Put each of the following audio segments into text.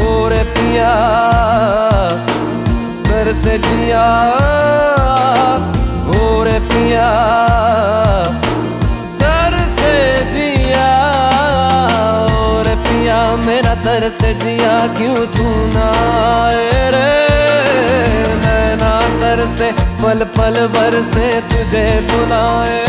ओरे पिया बरस जिया। ओरे पिया पिया, मेरा तरस दिया क्यों तू ना आए रे? नैना तरसे पल पल भर से तुझे बुलाए।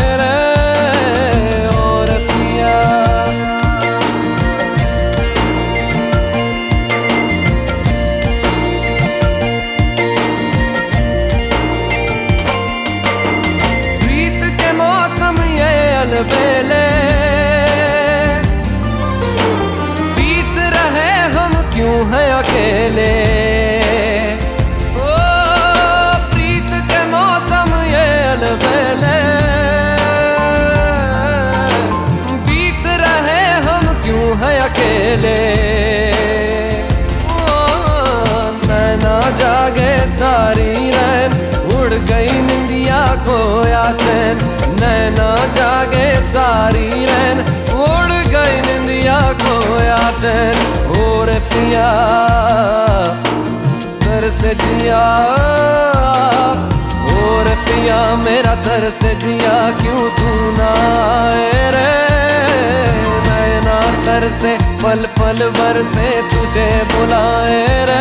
ओ, नैना जागे सारी रैन, उड़ गई निंदिया खोया चैन। नैना जागे सारी रैन, उड़ गई निंदिया खोया चैन। और पिया तर से जिया और पिया, मेरा तर दिया, क्यों तू ना रे? नैना से पल पल भर से तुझे बुलाए रे।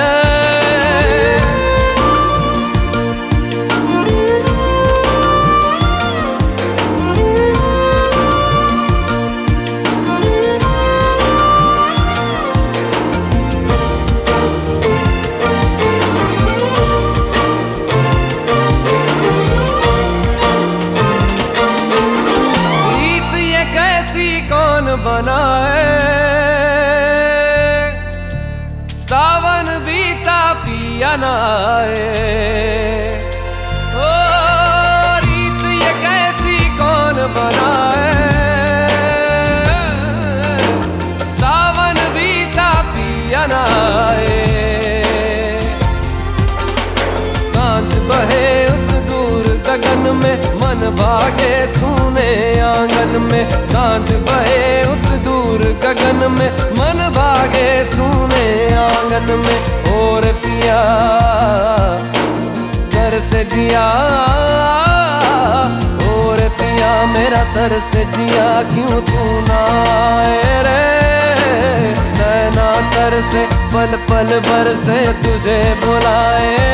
बनाए? पिया नाए भागे सुने आँगन में, साँझ बहे उस दूर गगन में। मन भागे सुने आँगन में, और पिया घर से जिया और पिया मेरा तर से जिया क्यों तू ना रे? नैना तर से पल पल भर से तुझे बुलाए।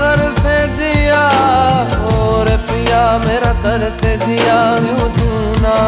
तर से दिया और पिया मेरा दर से दिया यू तू ना